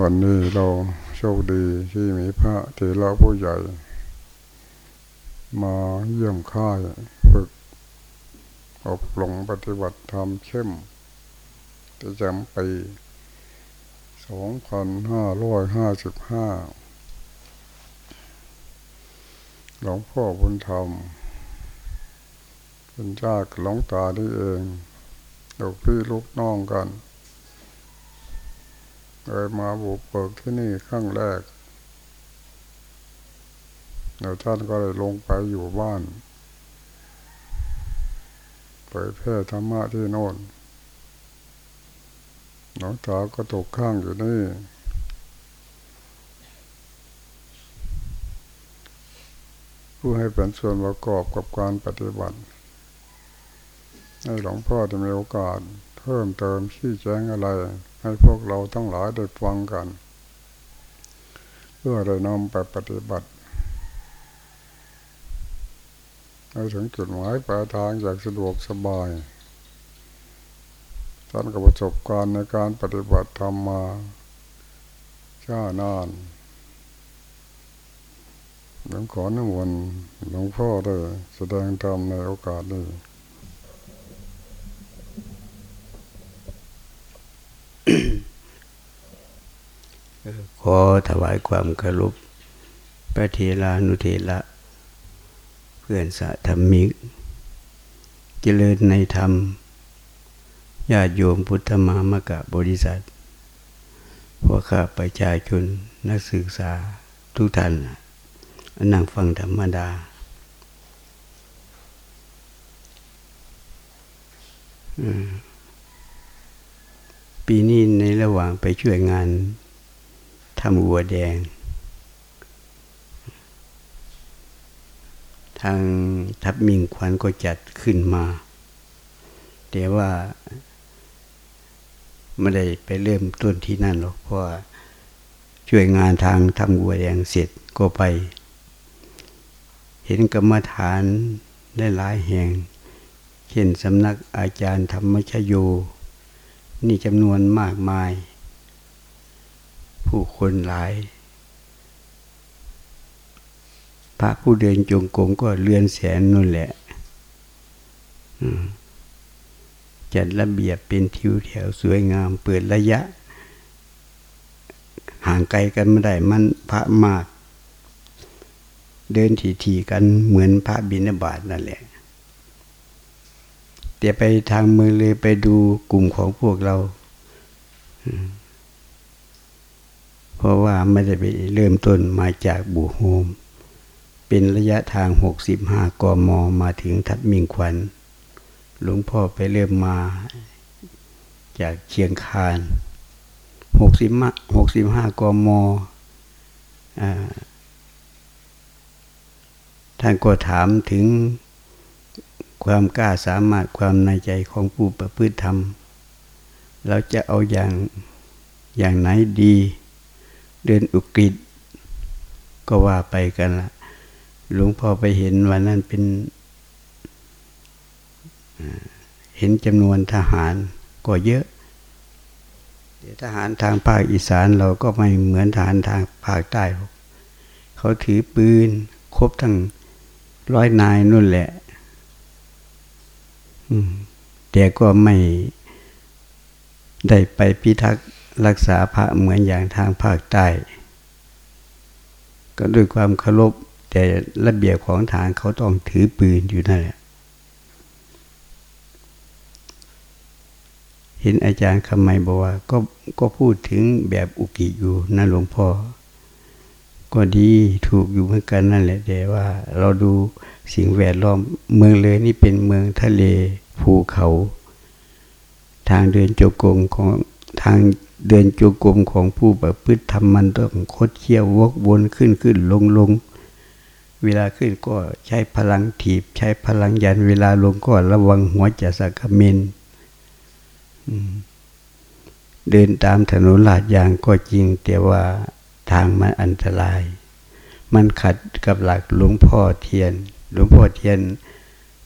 วันนี้เราโชคดีที่มีพระเถระผู้ใหญ่ มาเยี่ยมค่ายฝึกอบรมปฏิบัติธรรมเข้มประจำปีสองพันห้าร้อยห้าสิบห้าหลวงพ่อบุญธรรมเป็นเจ้าหลวงตาที่เองลูกพี่ลูกน้องกัน เลยมาบุกเบิกที่นี่ครั้งแรกแล้วท่านก็เลยลงไปอยู่บ้านเผยแพร่ธรรมะที่โน่นหลวงตาก็ตกข้างอยู่นี่ ผู้ให้เป็นส่วนประกอบกับการปฏิบัติ ให้หลวงพ่อจะมีโอกาส พิ่มเติมชี้แจงอะไร ให้พวกเราทั้งหลายได้ฟังกัน เพื่อได้นำไปปฏิบัติให้ถึงจุดหมายปลายทางอย่างสะดวกสบายท่านกับประสบการณ์ในการปฏิบัติธรรมมาช้านานหลวงขอน้ำวันหลวงพ่อได้แสดงธรรมในโอกาสนี้ ขอถวายความเคารพพระเทลานุเทระเพื่อนสะธรรมิก เจริญในธรรมญาติโยมพุทธมามกะบริษัทพวกข้าประชาชนนักศึกษาทุกท่านนั่งฟังธรรมดา ปีนี้ในระหว่างไปช่วยงาน ทำวัวแดง ทางทับมิงควันก็จัดขึ้นมา แต่ว่าไม่ได้ไปเริ่มต้นที่นั่นหรอก เพราะช่วยงานทางทำวัวแดงเสร็จก็ไป เห็นกรรมฐานได้หลายแห่ง เช่นสำนักอาจารย์ธรรมชโย นี่จำนวนมากมาย ผู้คนหลาย พระผู้เดินจงกรมก็เลือนแสนนั่นแหละจัดระเบียบเป็นทิวแถวสวยงาม เปิดระยะ ห่างไกลกันไม่ได้มันพระมาก เดินทีๆกันเหมือนพระบิณบาตนั่นแหละแต่ไปทางมือเลยไปดูกลุ่มของพวกเรา เพราะว่าไม่ได้ไปเริ่มต้นมาจากบูโฮม เป็นระยะทางหกสิบห้ากมมาถึงทัดมิงควันหลวงพ่อไปเริ่มมาจากเชียงคานหกสิบหกสิบห้ากมท่านก็ถามถึงความกล้าสามารถความในใจของผู้ประพฤติธรรม เราจะเอาอย่างอย่างไหนดี เดินอุกฤษก็ว่าไปกันละหลวงพ่อไปเห็นวันนั้นเป็น เห็นจำนวนทหารก็เยอะทหารทางภาคอีสานเราก็ไม่เหมือนทหารทางภาคใต้ เขาถือปืนครบทั้งร้อยนายนู่นแหละแต่ก็ไม่ได้ไปพิทักษ์ รักษาพระเหมือนอย่างทางภาคใต้ ก็ด้วยความเคารพแต่ระเบียบของฐานเขาต้องถือปืนอยู่นั่นแหละ เห็นอาจารย์คำไมบอกว่าก็ก็พูดถึงแบบอุกิอยู่นะหลวงพ่อ ก็ดีถูกอยู่เหมือนกันนั่นแหละแต่ว่า เราดูสิ่งแวดล้อมเมืองเลยนี่เป็นเมืองทะเลภูเขา ทางเดินโจกงของทาง เดินโจกรมของผู้ประพฤติธรรมมันต้องคดเคี่ยววกวนขึ้นขึ้นลงลงเวลาขึ้นก็ใช้พลังถีบ ใช้พลังยันเวลาลงก็ระวังหัวจะสักเมนเดินตามถนนลาดยางก็จริง แต่ว่าทางมันอันตราย มันขัดกับหลักหลวงพ่อเทียน หลวงพ่อเทียน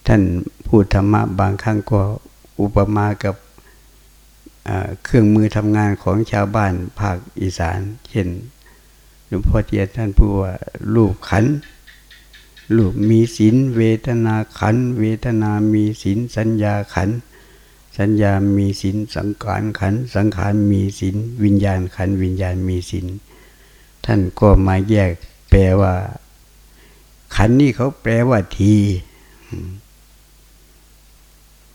ท่านพูดธรรมะบางครั้งก็อุปมากับ เครื่องมือทำงานของชาวบ้านภาคอีสาน เช่นหลวงพ่อเทียนท่านพูดว่ารูปขันรูปมีศีลเวทนาขัน เวทนามีศีลสัญญาขัน สัญญามีศีลสังขารขัน สังขารมีศีลวิญญาณขัน วิญญาณมีศีลท่านก็มาแยกแปลว่า ขันนี่เขาแปลว่าที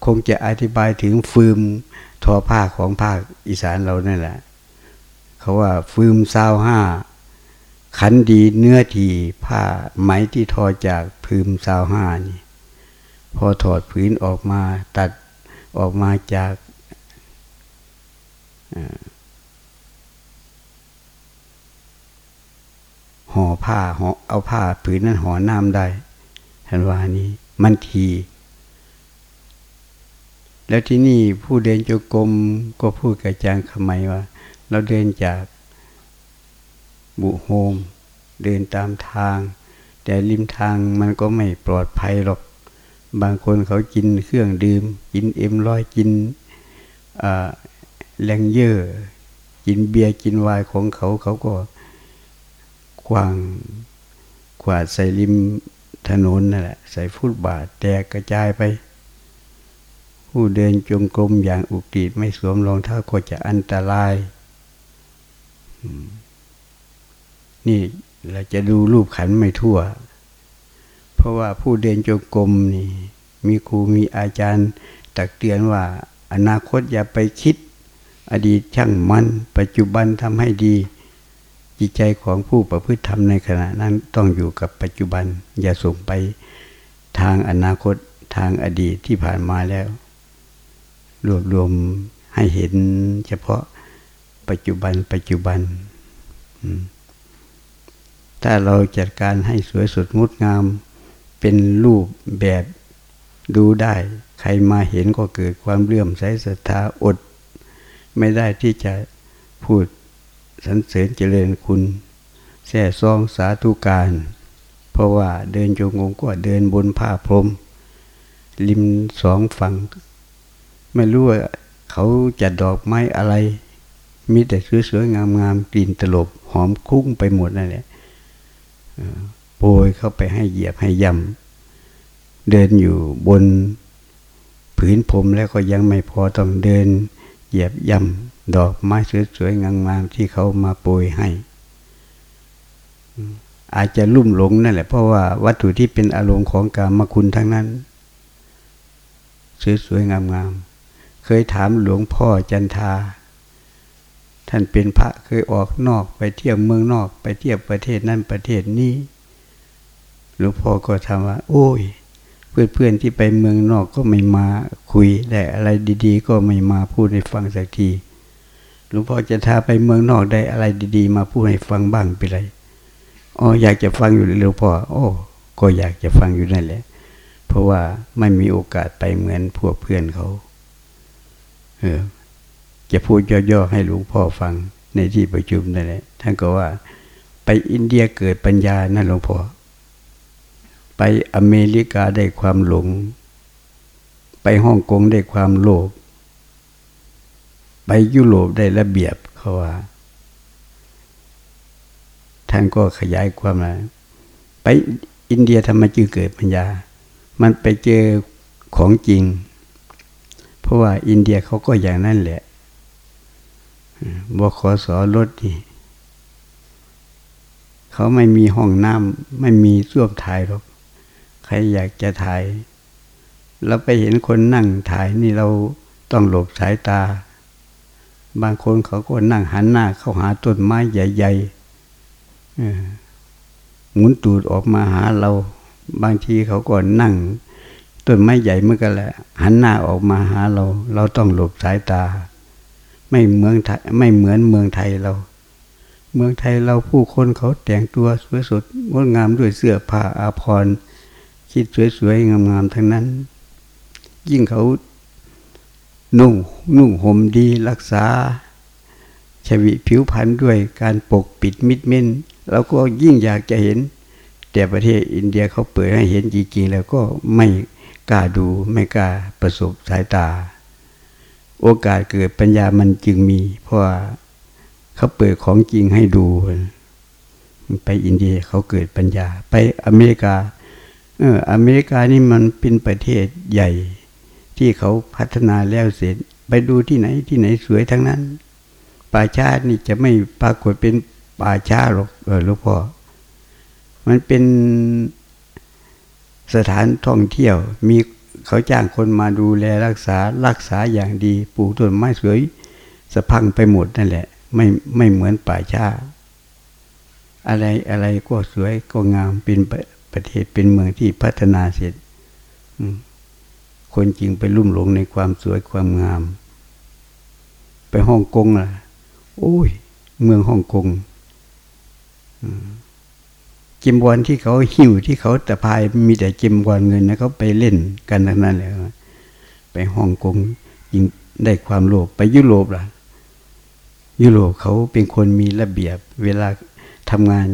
คงจะอธิบายถึงฟืม ทอผ้าของภาคอีสานเรานั่นแหละ เขาว่าฟืมซาวห้า ขันดีเนื้อทีผ้าไหมที่ทอจากพืมซาวห้านี่พอถอดผืนออกมาตัดออกมาจากห่อผ้าห่อเอาผ้าผืนนั้นห่อน้ำได้ทันว่านี้มันที แล้วที่นี่ผู้เดินจงกรมก็พูดกับจางขมายว่า เราเดินจากบุโฮม เดินตามทาง แต่ริมทางมันก็ไม่ปลอดภัยหรอก บางคนเขากินเครื่องดื่ม กินเอ็มร้อยกินแรงเยอะกินเบียร์กินวน์ของเขาเขาก็กวางขวาดใส่ริมถนนนั่นแหละ ใส่ฟุตบาทแตกกระจายไป ผู้เดินจงกรมอย่างอุกฤษไม่สวมรองเท้าก็จะอันตราย นี่เราจะดูรูปขันไม่ทั่ว เพราะว่าผู้เดินจงกรมนี่มีครูมีอาจารย์ ตักเตือนว่า อนาคตอย่าไปคิด อดีตช่างมัน ปัจจุบันทำให้ดี จิตใจของผู้ประพฤติธรรมในขณะนั้นต้องอยู่กับปัจจุบัน อย่าส่งไปทางอนาคตทางอดีตที่ผ่านมาแล้ว รวบรวมให้เห็นเฉพาะปัจจุบันปัจจุบัน ถ้าเราจัดการให้สวยสดงดงาม เป็นรูปแบบดูได้ ใครมาเห็นก็เกิดความเลื่อมใสศรัทธาอด ไม่ได้ที่จะพูดสรรเสริญเจริญคุณแท่ซองสาธุการ เพราะว่าเดินจงงก็เดินบนผ้าพรมริมสองฝั่ง ไม่รู้ว่าเขาจัดดอกไม้อะไร มีแต่สวยๆงามๆกลิ่นตลบหอมคุ้งไปหมดนั่นแหละโปรยเข้าไปให้เหยียบให้ย่ำเดินอยู่บนผืนผมแล้วก็ยังไม่พอต้องเดิน เหยียบย่ำดอกไม้สวยๆงามๆที่เขามาโปรยให้ อาจจะลุ่มหลงนั่นแหละ เพราะว่าวัตถุที่เป็นอารมณ์ของกามคุณทั้งนั้น สวยๆงามๆ เคยถามหลวงพ่อจันทา ท่านเป็นพระเคยออกนอกไปเที่ยวเมืองนอกไปเที่ยวประเทศนั่นประเทศนี้ หลวงพ่อก็ทำว่า โอ้ย เพื่อนๆที่ไปเมืองนอกก็ไม่มาคุยได้อะไรดี ๆ ก็ไม่มาพูดให้ฟังสักทีหลวงพ่อจะทาไปเมืองนอกได้อะไรดี ๆ มาพูดให้ฟังบ้างไปเลยอ๋ออยากจะฟังอยู่หลวงพ่อโอ้ก็อยากจะฟังอยู่นั่นแหละ เพราะว่าไม่มีโอกาสไปเหมือนพวกเพื่อนเขา เออจะพูดย่อๆให้หลวงพ่อฟังในที่ประชุมนั่นแหละท่านก็ว่า ไปอินเดียเกิดปัญญานั่นหลวงพ่อไปอเมริกาได้ความหลง ไปฮ่องกงได้ความโลภไปยุโรปได้ระเบียบเขาว่า ท่านก็ขยายความนะไปอินเดียทำไมจึงเกิดปัญญา มันไปเจอของจริง เพราะว่าอินเดียเขาก็อย่างนั้นแหละบขสรถนี่เขาไม่มีห้องน้ำไม่มีส้วมถ่ายหรอก ใครอยากจะถ่าย เราไปเห็นคนนั่งถ่ายนี่เราต้องหลบสายตา บางคนเขาก็นั่งหันหน้า เข้าหาต้นไม้ใหญ่ๆหมุนตูดออกมาหาเรา บางทีเขาก็นั่ง ต้นไม้ใหญ่เมื่อกันแหละ หันหน้าออกมาหาเรา เราต้องหลบสายตา ไม่เมืองไทยไม่เหมือนเมืองไทยเรา เมืองไทยเราผู้คนเขาแต่งตัวสวยสดงดงามด้วยเสื้อผ้าอาภรณ์คิดสวยๆงามๆทั้งนั้น ยิ่งเขานุ่งนุ่งห่มดีรักษาชวิผิวพรรณด้วยการปกปิดมิดเม้นเราก็ยิ่งอยากจะเห็น แต่ประเทศอินเดียเขาเปิดให้เห็นจริงๆแล้วก็ไม่ กล้าดูไม่กล้าประสบสายตา โอกาสเกิดปัญญามันจึงมี เพราะว่าเขาเปิดของจริงให้ดู ไปอินเดียเขาเกิดปัญญา ไปอเมริกา เอออเมริกานี่มันเป็นประเทศใหญ่ ที่เขาพัฒนาแล้วเสร็จ ไปดูที่ไหนที่ไหนสวยทั้งนั้น ป่าชาตินี่จะไม่ปรากฏเป็นป่าชาหรอกเออหลวงพ่อมันเป็น สถานท่องเที่ยวมีเขาจ้างคนมาดูแลรักษารักษาอย่างดีปลูกต้นไม้สวยสะพังไปหมดนั่นแหละ ไม่ไม่เหมือนป่าชาอะไรอะไรก็สวยก็งามเป็นประเทศเป็นเมืองที่พัฒนาเสร็จคนจริงไปลุ่มหลงในความสวยความงาม ไปฮ่องกงล่ะ โอ้ย เมืองฮ่องกง จิมวอนที่เขาหิวที่เขาตะพายมีแต่จิมวอนเงินนะเขาไปเล่นกันทั้งนั้นเลยไปฮ่องกงยิงได้ความโลภไปยุโรปล่ะ ยุโรปเขาเป็นคนมีระเบียบ เวลาทำงาน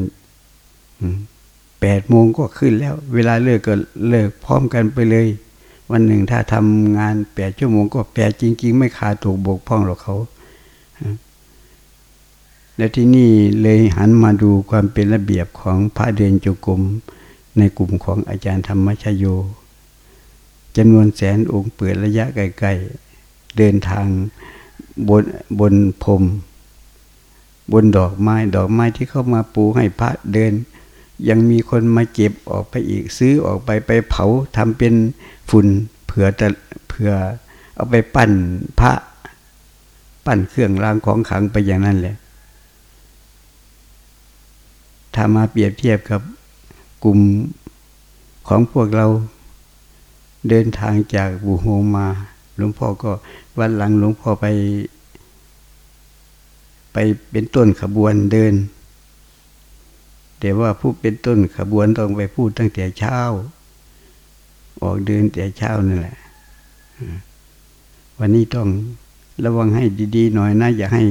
แปดโมงก็ขึ้นแล้ว เวลาเลิกก็เลิกพร้อมกันไปเลย วันหนึ่งถ้าทำงานแปดชั่วโมงก็แปดจริง ๆ ไม่ขาดถูกบกพร่องหรอกเขา แล้วที่นี่เลยหันมาดูความเป็นระเบียบของพระเดินจงกรมในกลุ่มของอาจารย์ธรรมชโยจำนวนแสนองค์เปิดระยะไกลๆเดินทางบนบนพรมบนดอกไม้ดอกไม้ที่เข้ามาปูให้พระเดิน ยังมีคนมาเก็บออกไปอีกซื้อออกไปไปเผาทำเป็นฝุ่นเผื่อแต่เผื่อเอาไปปั้นพระ ปั้นเครื่องรางของขังไปอย่างนั้นแหละ ถ้ามาเปรียบเทียบกับกลุ่มของพวกเราเดินทางจากบูโฮมา หลวงพ่อก็วันหลังหลวงพ่อไป ไปเป็นต้นขบวนเดิน แต่ว่าผู้เป็นต้นขบวนต้องไปพูดตั้งแต่เช้า ออกเดินแต่เช้านั่นแหละ วันนี้ต้องระวังให้ดี ๆ หน่อยนะ อย่าให้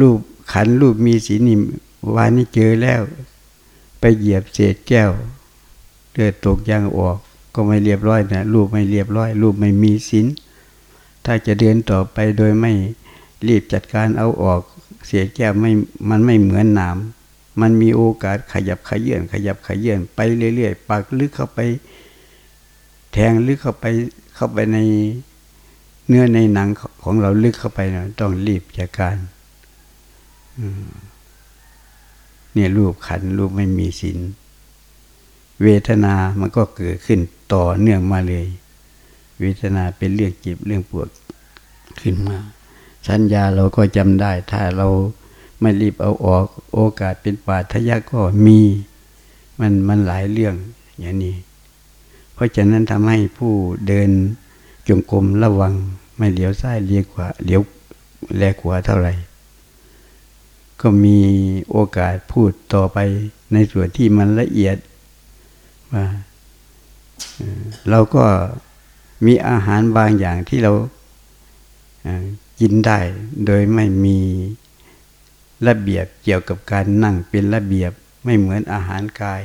รูป ขันรูปมีสีนิมวานนี้เจอแล้ว ไปเหยียบเศษแก้วเลือดตกยางออก ก็ไม่เรียบร้อยนะรูปไม่เรียบร้อย รูปไม่มีสินถ้าจะเดินต่อไปโดยไม่รีบจัดการเอาออกเศษแก้วไม่ มันไม่เหมือนหนาม มันมีโอกาสขยับขยื่นขยับขยื่นไปเรื่อยๆ ปากลึกเข้าไป แทงลึกเข้าไป เข้าไปในเนื้อในหนังของเราลึกเข้าไปนะต้องรีบจัดการ เนี่ยรูปขันรูปไม่มีสินเวทนามันก็เกิดขึ้นต่อเนื่องมาเลย เวทนาเป็นเรื่องจิบเรื่องปวดขึ้นมา สัญญาเราก็จำได้ ถ้าเราไม่รีบเอาออก โอกาสเป็นปาทยะก็มี มันมันหลายเรื่องอย่างนี้ เพราะฉะนั้นทำให้ผู้เดินจงกรมระวัง ไม่เหลียวซ้ายเลียวขวาเหลียวแลขวาเท่าไหร่ ก็มีโอกาสพูดต่อไปในส่วนที่มันละเอียดว่าเราก็มีอาหารบางอย่างที่เรากินได้โดยไม่มีระเบียบเกี่ยวกับการนั่งเป็นระเบียบไม่เหมือนอาหารกาย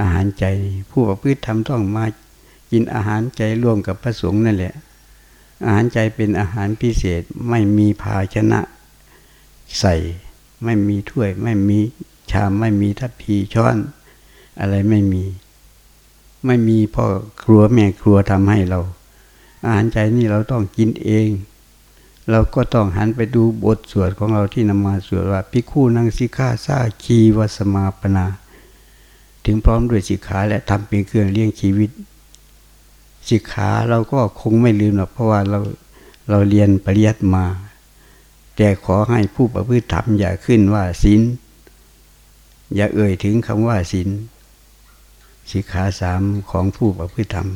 อาหารใจ ผู้ประพฤติทำต้องมากินอาหารใจร่วมกับพระสงฆ์นั่นแหละ อาหารใจเป็นอาหารพิเศษไม่มีภาชนะใส่ ไม่มีถ้วย ไม่มีชามไม่มีทัพพีช้อน อะไรไม่มี ไม่มีพ่อครัวแม่ครัวทำให้เรา อาหารใจนี่เราต้องกินเอง เราก็ต้องหันไปดูบทสวดของเราที่นำมาสวดว่าพิคู่นังสิกาซาคีวสมาปนา ถึงพร้อมด้วยสิกขาและทำเป็นเครื่องเลี้ยงชีวิตสิกขาเราก็คงไม่ลืมหรอกเพราะว่าเราเราเรียนปริยัติมา แต่ขอให้ผู้ประพฤติธรรมอย่าขึ้นว่าศีลอย่าเอ่ยถึงคำว่าศีลสิกขาสามของผู้ประพฤติธรรม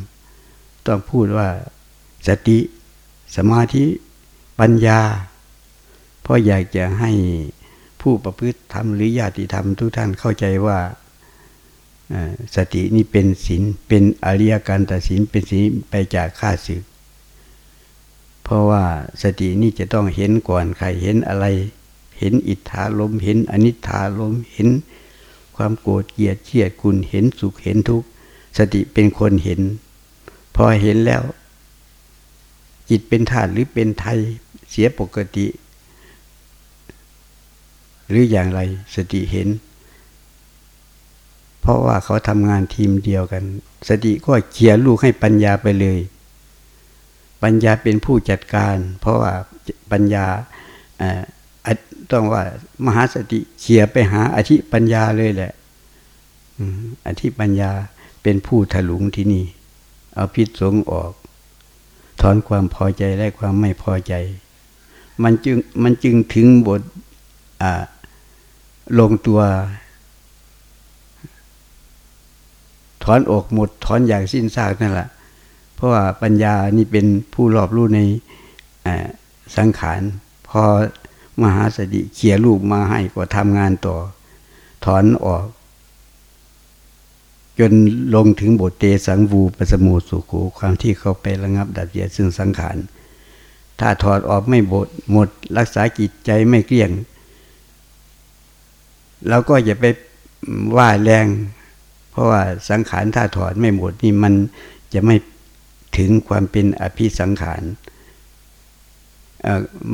ต้องพูดว่าสติ สมาธิ ปัญญา เพราะอยากจะให้ผู้ประพฤติธรรมหรือญาติธรรมทุกท่านเข้าใจว่าสตินี่เป็นศีลเป็นอริยการตัดสินเป็นศีลไปจากข้าศึก เพราะว่าสตินี่จะต้องเห็นก่อนใครเห็นอะไร เห็นอิทธาลมเห็นอนิธาลมเห็น ความโกรธเกลียดเชียดคุณเห็นสุขเห็นทุกข์สติเป็นคนเห็น พอเห็นแล้ว จิตเป็นธาตุหรือเป็นไทยเสียปกติ หรืออย่างไรสติเห็น เพราะว่าเขาทำงานทีมเดียวกัน สติก็เขี่ยลูกให้ปัญญาไปเลย ปัญญาเป็นผู้จัดการ เพราะว่าปัญญาต้องว่ามหาสติเขี่ยไปหาอธิปัญญาเลยแหละอธิปัญญาเป็นผู้ถลุงที่นี่ เอาพิษสงออก ถอนความพอใจและความไม่พอใจ มันจึงมันจึงถึงบทลงตัว ถอนออกหมด ถอนอย่างสิ้นซากนั่นแหละ เพราะว่าปัญญานี่เป็นผู้รอบรู้ในสังขาร พอมหาสติเขี่ยลูกมาให้ก็ทำงานต่อ ถอนออก จนลงถึงบทเตสังวูปสมุสุขูความที่เขาไประงับดับเสียซึ่งสังขาร ถ้าถอดออกไม่บทหมด รักษาจิตใจไม่เกลี้ยงเราก็อย่าไปว่าแรง เพราะว่าสังขารถ้าถอดไม่หมดนี่มันจะไม่ ถึงความเป็นอภิสังขาร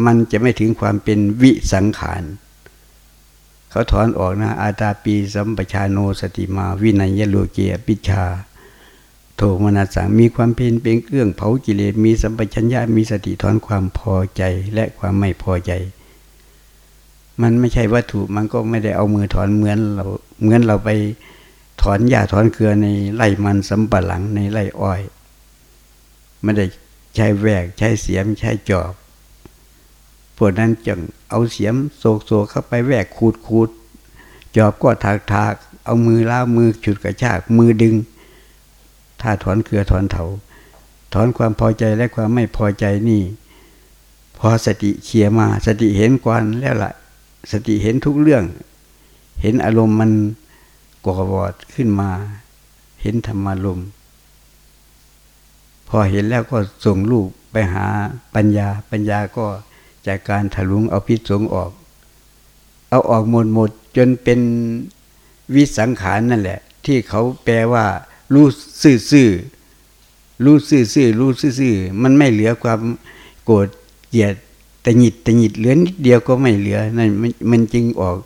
มันจะไม่ถึงความเป็นวิสังขารเขาถอนออกนะ อาตาปีสัมปชาโนสติมาวินัยโลเกียปิชา โทมนัสสังมีความเป็นเป็นเครื่องเผากิเลสมีสัมปชัญญะมีสติถอนความพอใจและความไม่พอใจ มันไม่ใช่วัตถุมันก็ไม่ได้เอามือถอนเหมือนเราเหมือนเราไปถอนหญ้าถอนเกลือในไร่มันสำปะหลังในไร่อ้อย ไม่ได้ใช้แวกใช้เสียมใช้จอบพวกนั้นจึงเอาเสียมโศกโศกเข้าไปแวกขูดขูดจอบก็ถากถากเอามือล้ามือฉุดกระชากมือดึง ถ้าถอนเกลือถอนเถา ถอนความพอใจและความไม่พอใจนี่ พอสติเขียมาสติเห็นกวนแล้วละ่ะ สติเห็นทุกเรื่อง เห็นอารมณ์มันก่อวอดขึ้นมา เห็นธรรมารมณ์ พอเห็นแล้วก็ส่งลูกไปหาปัญญา ปัญญาก็จากการถลุงเอาพิษสงออก เอาออกหมดหมดจนเป็นวิสังขารนั่นแหละ ที่เขาแปลว่า รู้ซื่อซื่อรู้ซื่อซื่อรู้ซื่อซื่อมันไม่เหลือความโกรธเกลียดตหงิดตหงิดเหลือนิดเดียวก็ไม่เหลือนั่นมันจึงออก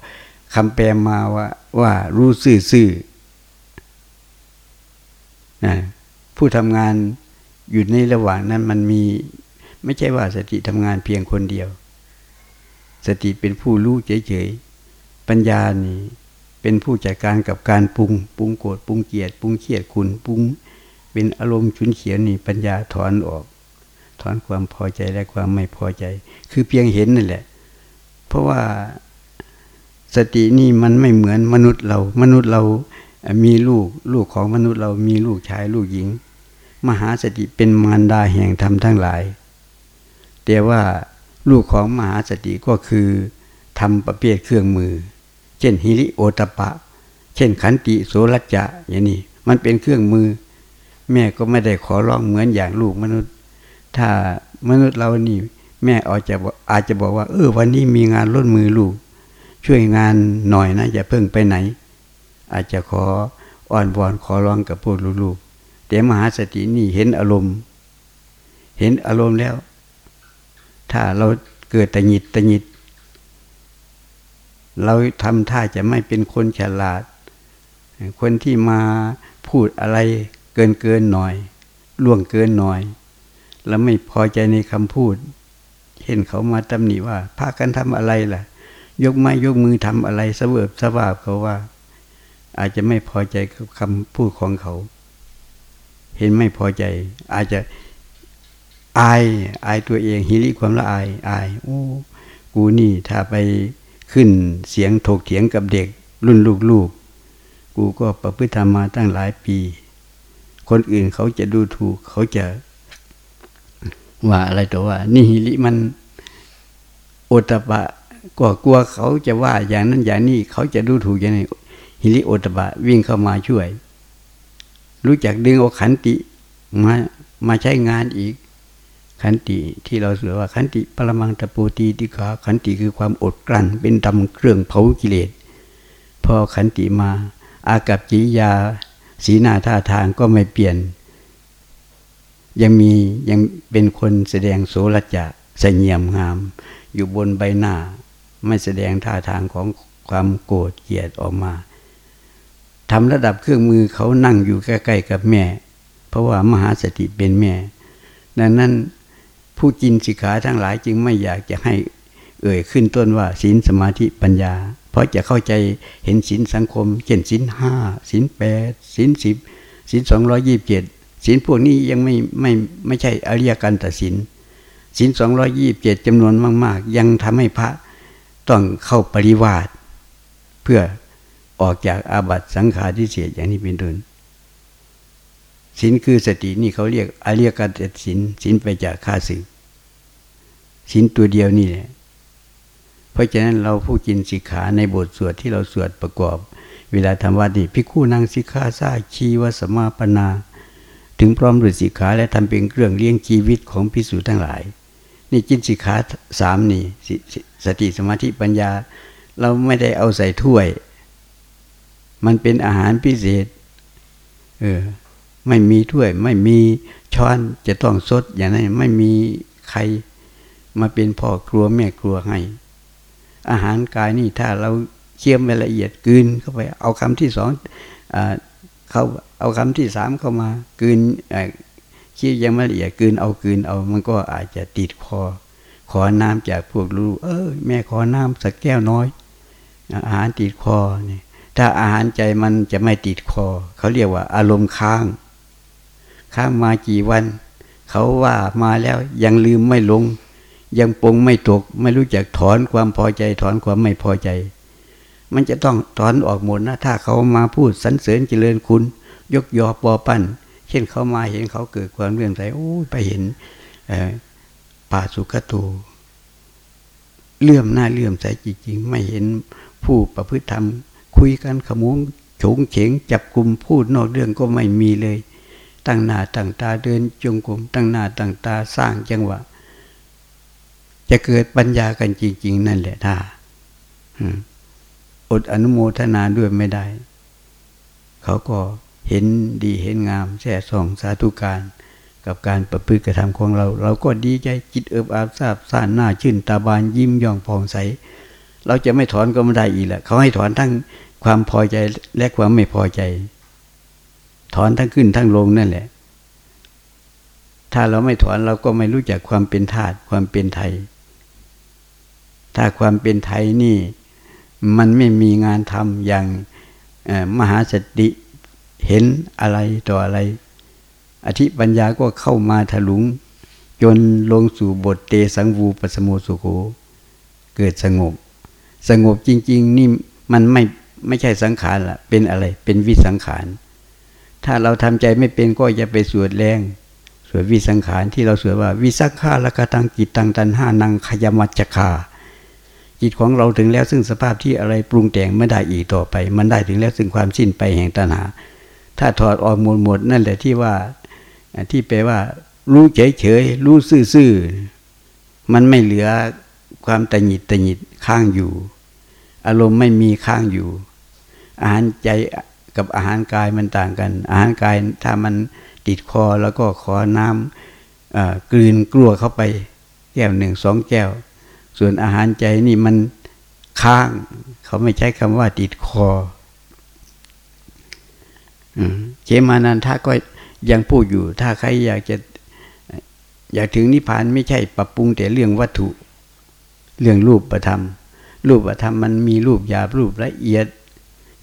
คำแปลมาว่า ว่า รู้ซื่อซื่อนะผู้ทำงาน อยู่ในระหว่างนั้นมันมี ไม่ใช่ว่าสติทำงานเพียงคนเดียว สติเป็นผู้รู้เฉยๆปัญญานี่เป็นผู้จัดการกับการปรุง ปรุงโกรธปรุงเกลียดปรุงเครียดคุณปรุง เป็นอารมณ์ชุนเขียวนี่ปัญญาถอนออก ถอนความพอใจและความไม่พอใจ คือเพียงเห็นนั่นแหละ เพราะว่าสตินี่มันไม่เหมือนมนุษย์เรา มนุษย์เรามีลูก ลูกของมนุษย์เรามีลูกชายลูกหญิง มหาสติเป็นมารดาแห่งธรรมทั้งหลาย แต่ว่าลูกของมหาสติก็คือทำประเภทเครื่องมือ เช่นฮิริโอตปะ เช่นขันติโสรัจจะอย่างนี้มันเป็นเครื่องมือ แม่ก็ไม่ได้ขอร้องเหมือนอย่างลูกมนุษย์ ถ้ามนุษย์เรานี่แม่อาจจะอาจจะบอกว่า เออ วันนี้มีงานล้นมือลูก ช่วยงานหน่อยนะอย่าเพิ่งไปไหน อาจจะขออ้อนวอนขอร้องกับพวกลูก แต่มหาสตินี่เห็นอารมณ์ เห็นอารมณ์แล้ว ถ้าเราเกิดตะหงิดตะหงิด เราทำท่าจะไม่เป็นคนฉลาด คนที่มาพูดอะไรเกินเกินหน่อย ล่วงเกินหน่อย แล้วไม่พอใจในคำพูด เห็นเขามาตำหนิว่าพากันทำอะไรล่ะ ยกไม้ยกมือทำอะไรสเสวิบสวาบเขาว่า อาจจะไม่พอใจกับคำพูดของเขา เห็นไม่พอใจ อาจจะอายอายตัวเองฮิริความละอายอายโอ้กูนี่ถ้าไปขึ้นเสียงถกเถียงกับเด็กรุ่นลูกๆกกูก็ประพฤติธรรมมาตั้งหลายปี คนอื่นเขาจะดูถูก เขาจะ ว่าอะไรตัวว่า นี่ฮิริมันโอตปะก็กลัวเขาจะว่าอย่างนั้นอย่างนี้เขาจะดูถูกอย่างนี้ฮิริโอตปะวิ่งเข้ามาช่วย รู้จักดึงเอาขันติมามาใช้งานอีก ขันติที่เราสวดว่าขันติปรมังตะปูตีติขาขันติคือความอดกลั้น เป็นดำเครื่องเผากิเลสพอขันติมา อากับจิยา สีหน้าท่าทางก็ไม่เปลี่ยน ยังมียังเป็นคนแสดงโสรจะเสงี่ยมงาม อยู่บนใบหน้า ไม่แสดงท่าทางของความโกรธเกลียดออกมา ทำระดับเครื่องมือเขานั่งอยู่ใกล้ๆกับแม่ เพราะว่ามหาสติเป็นแม่ ดังนั้นผู้กินสิกขาทั้งหลายจึงไม่อยากจะให้เอ่ยขึ้นต้นว่าศีลสมาธิปัญญา เพราะจะเข้าใจเห็นศีลสังคม เช่นศีลห้าศีลแปดศีลสิบศีลสองร้อยี่บเจ็ดศีลพวกนี้ยังไม่ไม่ไม่ใช่อริยกันตัดสินศีลสองร้อยี่บเจ็ดจำนวนมาก ๆ ยังทำให้พระต้องเข้าปริวาสเพื่อ ออกจากอาบัติสังขารที่เสียอย่างนี้เป็นต้นศีลคือสตินี่เขาเรียกอริยกกันตัดสินศีลไปจากข้าศึกศีลตัวเดียวนี่แหละเพราะฉะนั้นเราผู้กินสิกขาในบทสวดที่เราสวดประกอบ เวลาทำวัดนี่พิคู่นางสิกขาซาชีวสมาปนา ถึงพร้อมด้วยสิกขาและทำเป็นเครื่องเลี้ยงชีวิตของพิสูจทั้งหลาย นี่กินสิกขาสามนี่สสติสมาธิปัญญา เราไม่ได้เอาใส่ถ้วย มันเป็นอาหารพิเศษ เออ ไม่มีถ้วย ไม่มีช้อนจะต้องสดอย่างนั้นไม่มีใครมาเป็นพ่อครัวแม่ครัวให้ อาหารกายนี่ถ้าเราเคี่ยมไปละเอียดกืนเข้าไป เอาคำที่สองเขาเอาคำที่สามเข้ามากืนเคี่ยยังไม่ละเอียดกืนเอากืนเอามันก็อาจจะติดคอ ขอน้ำจากพวกลูก เออแม่ขอน้ำสักแก้วน้อย อาหารติดคอเนี่ย ถ้าอาหารใจมันจะไม่ติดคอ เขาเรียกว่า อารมณ์ค้าง ค้างมากี่วัน เขาว่ามาแล้วยังลืมไม่ลง ยังปงไม่ตก ไม่รู้จักถอนความพอใจ ถอนความไม่พอใจ มันจะต้องถอนออกหมดนะ ถ้าเขามาพูดสรรเสริญเจริญคุณ ยกยอปอปั้น เช่นเขามาเห็นเขาเกิดความเรื่องใสโอ้ไปเห็นป่าสุขตูเลื่อมหน้าเลื่อมใสจริงๆ ไม่เห็นผู้ประพฤติธรรม คุยกันขมุงโฉงเฉงจับกลุ่มพูดนอกเรื่องก็ไม่มีเลย ตั้งหน้าตั้งตาเดินจงกรมตั้งหน้าตั้งตาสร้างจังหวะ จะเกิดปัญญากันจริง ๆ นั่นแหละถ้าอดอนุโมทนาด้วยไม่ได้ เขาก็เห็นดีเห็นงามแช่ส่องสาธุการ กับการประพฤติกระทำของเรา เราก็ดีใจจิตเอิบอาบทราบซ่านหน้าชื่นตาบานยิ้มย่องผ่องใส เราจะไม่ถอนก็ไม่ได้อีกแหละเขาให้ถอนทั้ง ความพอใจและความไม่พอใจ ถอนทั้งขึ้นทั้งลงนั่นแหละ ถ้าเราไม่ถอนเราก็ไม่รู้จักความเป็นธาตุความเป็นไทย ถ้าความเป็นไทยนี่ มันไม่มีงานทำอย่างมหาสติเห็นอะไรต่ออะไร อธิปัญญาก็เข้ามาถลุง จนลงสู่บทเตสังวูปสมุสุโขเกิดสงบ สงบจริง ๆ นี่มันไม่ ไม่ใช่สังขารละเป็นอะไร เป็นวิสังขาร ถ้าเราทำใจไม่เป็นก็อย่าไปสวดแรง สวดวิสังขารที่เราสวดว่า วิสังขาละกตังกิตตังตันห้านังขยมัจจคาจิตของเราถึงแล้วซึ่งสภาพที่อะไรปรุงแต่งไม่ได้อีกต่อไป มันได้ถึงแล้วซึ่งความสิ้นไปแห่งตัณหา ถ้าถอดออกหมดหมดนั่นแหละที่ว่าที่แปลว่า รู้เฉยเฉยรู้ซื่อๆมันไม่เหลือความตหงิดตหงิดข้างอยู่ อารมณ์ไม่มีข้างอยู่ อาหารใจกับอาหารกายมันต่างกัน อาหารกายถ้ามันติดคอแล้วก็ขอน้ำกลืนกลัวเข้าไป แก้วหนึ่งสองแก้ว ส่วนอาหารใจนี่มันค้าง เขาไม่ใช้คำว่าติดคอเจมานันทาก็ยังพูดอยู่ ถ้าใครอยากจะอยากถึงนิพพานไม่ใช่ปรับปรุงแต่เรื่องวัตถุ เรื่องรูปประธรรม รูปธรรมมันมีรูปหยาบรูปละเอียด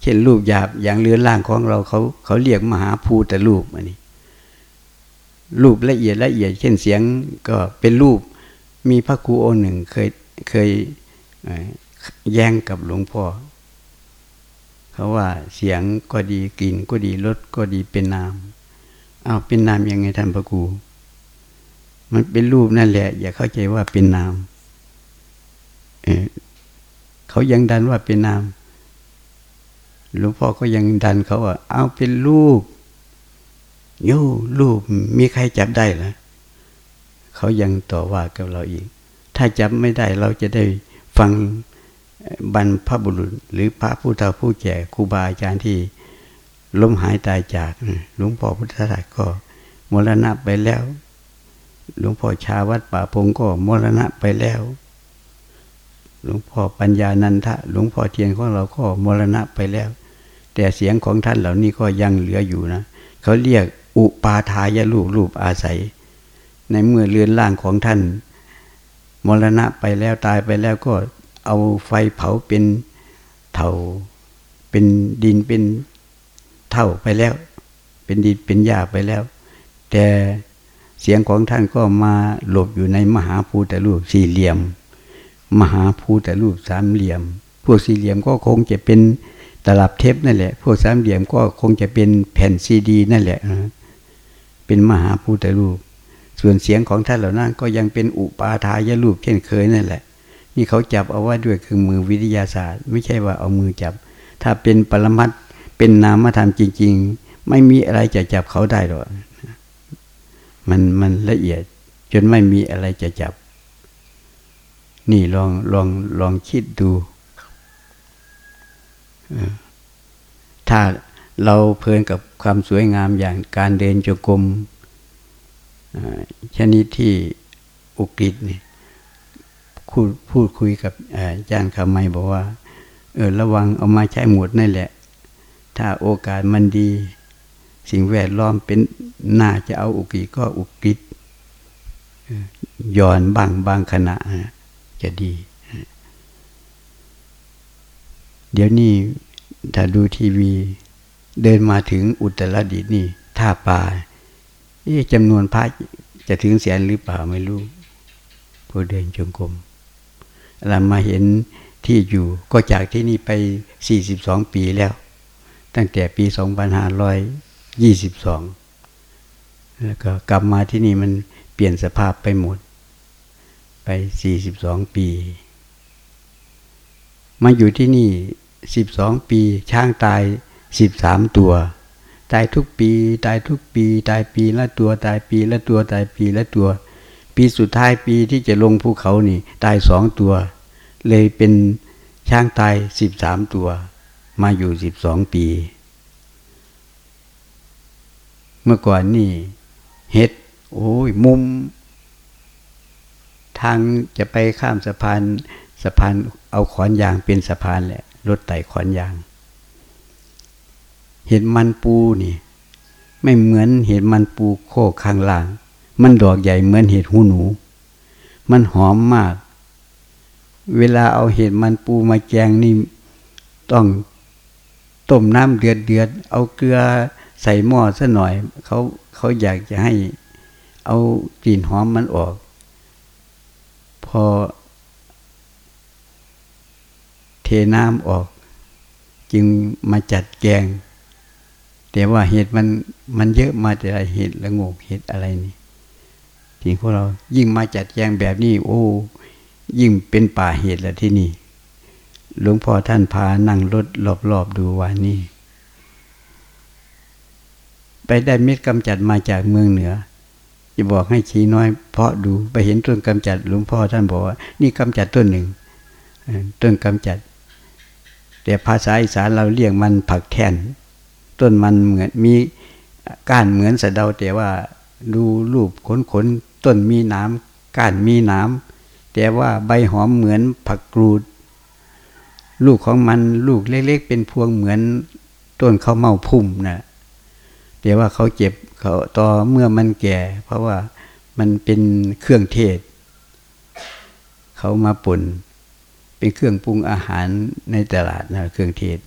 เช่นรูปหยาบอย่างเรือนร่างของเราเขาเขาเรียกมหาภูตรูปอันนี้ รูปละเอียดละเอียด เช่นเสียงก็เป็นรูปมีพระครูโอหนึ่งเคยเคยแย่งกับหลวงพ่อเขาว่าเสียงก็ดีกลิ่นก็ดีรสก็ดีเป็นนามเอาเป็นนามยังไงท่านพระครูมันเป็นรูปนั่นแหละ อย่าเข้าใจว่าเป็นนาม เขายังดันว่าเป็นนาม หลวงพ่อก็ยังดันเขาว่า เอาเป็นรูปโย่รูปมีใครจับได้หรอเขายังต่อว่ากับเราอีก ถ้าจำไม่ได้เราจะได้ฟังบรรพบุรุษ หรือพระผู้เฒ่าผู้แก่ครูบาอาจารย์ที่ล้มหายตายจากหลวงพ่อพุทธทาสก็มรณะไปแล้ว หลวงพ่อชาวัดป่าพงก็มรณะไปแล้ว หลวงพ่อปัญญานันทะ หลวงพ่อเทียนของเราก็มรณะไปแล้ว แต่เสียงของท่านเหล่านี้ก็ยังเหลืออยู่นะ เขาเรียกอุปาทายรูปรูปอาศัย ในเมื่อเรือนร่างของท่าน มรณะไปแล้วตายไปแล้วก็เอาไฟเผาเป็นเถาเป็นดินเป็นเท่าไปแล้ว เป็นดินเป็นหญ้าไปแล้ว แต่เสียงของท่านก็มาหลบอยู่ในมหาภูตรูปสี่เหลี่ยม มหาภูตรูปสามเหลี่ยม พวกสี่เหลี่ยมก็คงจะเป็นตลับเทปนั่นแหละ พวกสามเหลี่ยมก็คงจะเป็นแผ่นซีดี นั่นแหละเป็นมหาภูตรูป ส่วนเสียงของท่านเหล่านั้น ก็ยังเป็นอุปาทายรูปเช่นเคยนั่นแหละ นี่เขาจับเอาว่าด้วยเครื่องมือวิทยาศาสตร์ ไม่ใช่ว่าเอามือจับ ถ้าเป็นปรมัตเป็นนามธรรมจริง ๆ ไม่มีอะไรจะจับเขาได้หรอกมันมันละเอียดจนไม่มีอะไรจะจับ นี่ลองลองลองคิดดู ถ้าเราเพลินกับความสวยงามอย่างการเดินจงกรมชนิดที่อุกฤษนี่พูดพูดคุยกับอาจารย์คำไม่บอกว่า เออระวังเอามาใช้หมดนั่นแหละ ถ้าโอกาสมันดี สิ่งแวดล้อมเป็นน่าจะเอาอุกิก็อุกิย้อนบางบางขณะ จะดี เดี๋ยวนี้ถ้าดูทีวี เดินมาถึงอุตรดิตนี่ ท่าป่าจำนวนพระจะถึงแสนหรือเปล่าไม่รู้ผู้เดินจงกรมเรามาเห็นที่อยู่ก็จากที่นี่ไป 42 ปีแล้ว ตั้งแต่ปี 2500ยี่สิบสองแล้วก็กลับมาที่นี่มันเปลี่ยนสภาพไปหมด ไปสี่สิบสองปี มาอยู่ที่นี่สิบสองปี ช้างตายสิบสามตัว ตายทุกปี ตายทุกปี ตายปีละตัว ตายปีละตัว ตายปีละตัว ปีสุดท้ายปีที่จะลงภูเขานี่ ตายสองตัว เลยเป็นช้างตายสิบสามตัว มาอยู่สิบสองปี เมื่อก่อนนี่เห็ด โอ้ยมุม ทางจะไปข้ามสะพานสะพานเอาขอนยางเป็นสะพานแหละรถไต่ขอนยาง เห็ดมันปูนี่ ไม่เหมือนเห็ดมันปูโคข้างล่าง มันดอกใหญ่เหมือนเห็ดหูหนู มันหอมมาก เวลาเอาเห็ดมันปูมาแกงนี่ต้องต้มน้ำเดือดเดือดเอาเกลือใส่หม้อซะหน่อยเขาเขาอยากจะให้เอากลิ่นหอมมันออก พอ เทน้ำออก จึงมาจัดแกง แต่ว่าเห็ดมันมันเยอะมาแต่ไรเห็ดละงกเห็ดอะไรนี่ทีพวกเรายิ่งมาจัดแกงแบบนี้ โอ้ ยิ่งเป็นป่าเห็ดละที่นี่หลวงพ่อท่านพานั่งรถรอบๆดูว่านี่ ไปได้เม็ดกำจัดมาจากเมืองเหนือ จะบอกให้ชี้น้อย เพาะดูไปเห็นต้นกำจัดหลวงพ่อท่านบอกว่า นี่กำจัดต้นหนึ่งต้นกำจัด แต่ภาษาอีสานเราเรียกมันผักแทนต้นมันเหมือนมีก้านเหมือนสะเดาแต่ว่าดูรูปขนขนต้นมีน้ำก้านมีน้ำแต่ว่าใบหอมเหมือนผักกรูด ลูกของมันลูกเล็กๆ เป็นพวงเหมือนต้นข้าวเม่าพุ่มนะแต่ว่าเขาเจ็บ เขาต่อเมื่อมันแก่ เพราะว่ามันเป็นเครื่องเทศ เขามาปุ่นเป็นเครื่องปรุงอาหารในตลาดนะเครื่องเทศ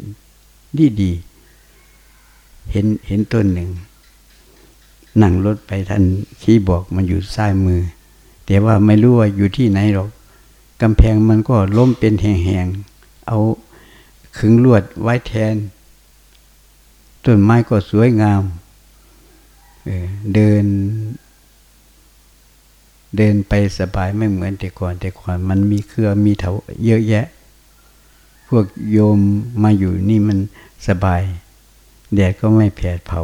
ดีดี เห็นเห็นต้นหนึ่ง นั่งรถไปท่านชี้บอกมันอยู่ซ้ายมือ แต่ว่าไม่รู้ว่าอยู่ที่ไหนหรอกกำแพงมันก็ล้มเป็นแห่งๆ เอาขึงลวดไว้แทน ต้นไม้ก็สวยงาม เดิน เดินไปสบายไม่เหมือนแต่ก่อน แต่ก่อนมันมีเครือมีเถาเยอะแยะ พวกโยมมาอยู่นี่มันสบาย แดดก็ไม่แผดเผา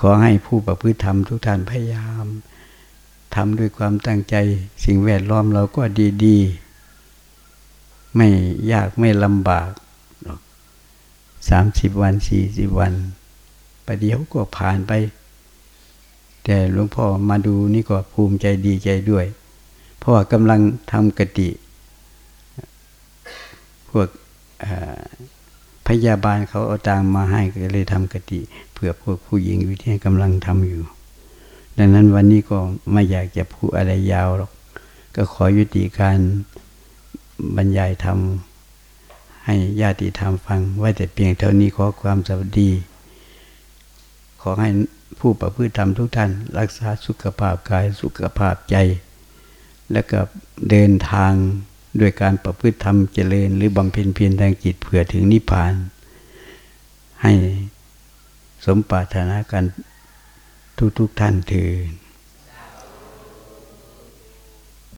ขอให้ผู้ประพฤติธรรมทุกท่านพยายามทำด้วยความตั้งใจสิ่งแวดล้อมเราก็ดี ๆ ไม่ยากไม่ลำบากสามสิบวันสี่สิบวัน ประเดี๋ยวก็ผ่านไป แต่หลวงพ่อมาดูนี่ก็ภูมิใจดีใจด้วย เพราะว่ากำลังทำกติ พวกพยาบาลเขาเอาตังมาให้ก็เลยทำกติเผื่อพวกผู้หญิงอยู่ที่กำลังทำอยู่ ดังนั้นวันนี้ก็ไม่อยากจะพูดอะไรยาวหรอก ก็ขอยุติการบรรยายธรรมให้ญาติธรรมฟังไว้แต่เพียงเท่านี้ขอความสวัสดี ขอให้ผู้ประพฤติธรรมทุกท่าน รักษาสุขภาพกายสุขภาพใจ และก็เดินทางด้วยการประพฤติธรรมเจริญ หรือบำเพ็ญเพียรทางจิตเผื่อถึงนิพพาน ให้สมปรารถนากันทุกๆทท่านถือ